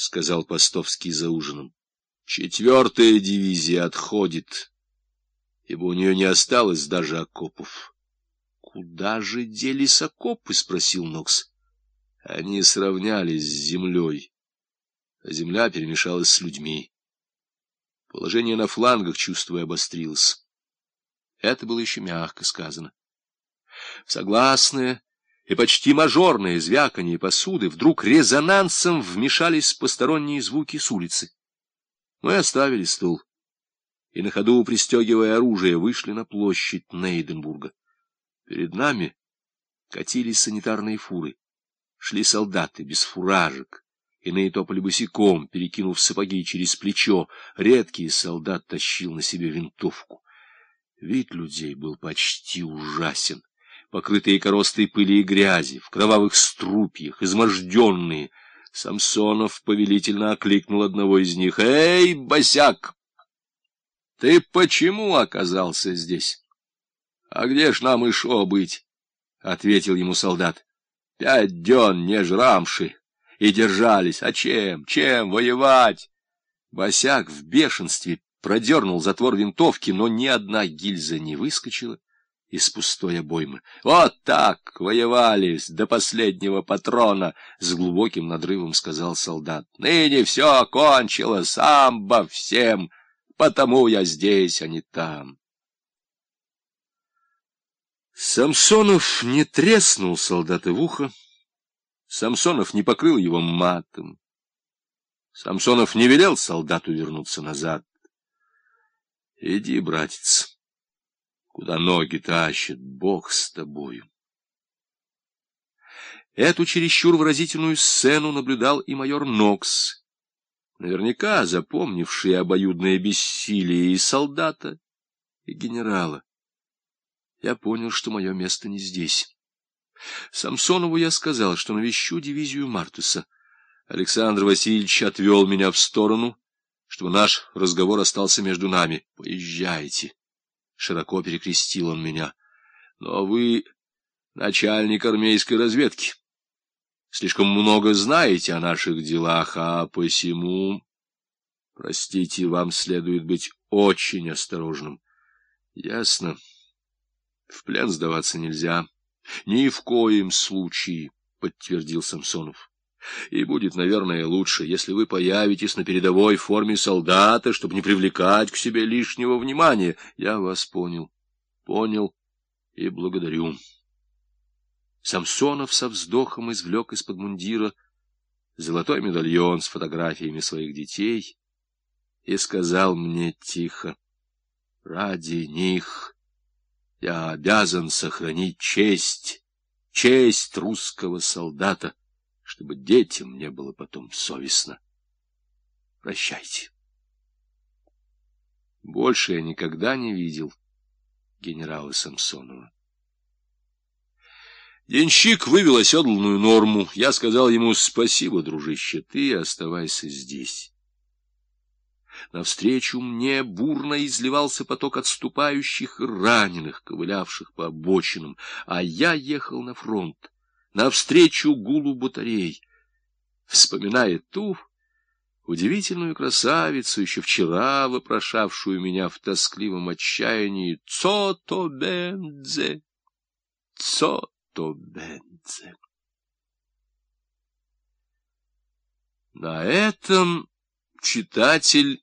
сказал Постовский за ужином. Четвертая дивизия отходит, ибо у нее не осталось даже окопов. — Куда же делись окопы? — спросил Нокс. Они сравнялись с землей, а земля перемешалась с людьми. Положение на флангах, чувствуя, обострилось. Это было еще мягко сказано. Согласное и почти мажорное звяканье посуды вдруг резонансом вмешались посторонние звуки с улицы. Мы оставили стул и, на ходу пристегивая оружие, вышли на площадь Нейденбурга. Перед нами катились санитарные фуры. Шли солдаты без фуражек, иные топали босиком, перекинув сапоги через плечо. Редкий солдат тащил на себе винтовку. Вид людей был почти ужасен. Покрытые коростой пыли и грязи, в кровавых струпьях, изможденные. Самсонов повелительно окликнул одного из них. «Эй, босяк! Ты почему оказался здесь?» «А где ж нам и шо быть?» — ответил ему солдат. «Пять дён не жрамши и держались. А чем? Чем воевать?» Босяк в бешенстве продернул затвор винтовки, но ни одна гильза не выскочила из пустой обоймы. «Вот так воевались до последнего патрона!» — с глубоким надрывом сказал солдат. «Ныне все кончилось, самбо всем, потому я здесь, а не там». Самсонов не треснул солдата в ухо, Самсонов не покрыл его матом, Самсонов не велел солдату вернуться назад. Иди, братец, куда ноги тащат, Бог с тобою. Эту чересчур выразительную сцену наблюдал и майор Нокс, наверняка запомнивший обоюдное бессилие и солдата, и генерала. Я понял, что мое место не здесь. Самсонову я сказал, что навещу дивизию Мартуса. Александр Васильевич отвел меня в сторону, чтобы наш разговор остался между нами. Поезжайте. Широко перекрестил он меня. Но вы начальник армейской разведки. Слишком много знаете о наших делах, а посему... Простите, вам следует быть очень осторожным. Ясно. В плен сдаваться нельзя. Ни в коем случае, — подтвердил Самсонов. И будет, наверное, лучше, если вы появитесь на передовой форме солдата, чтобы не привлекать к себе лишнего внимания. Я вас понял, понял и благодарю. Самсонов со вздохом извлек из-под мундира золотой медальон с фотографиями своих детей и сказал мне тихо, «Ради них я обязан сохранить честь, честь русского солдата» чтобы детям не было потом совестно. Прощайте. Больше я никогда не видел генерала Самсонова. Денщик вывел оседланную норму. Я сказал ему «Спасибо, дружище, ты оставайся здесь». Навстречу мне бурно изливался поток отступающих раненых, ковылявших по обочинам, а я ехал на фронт навстречу гулу батарей, вспоминая ту удивительную красавицу, еще вчера вопрошавшую меня в тоскливом отчаянии «Цото бензе! Цото бензе!» На этом читатель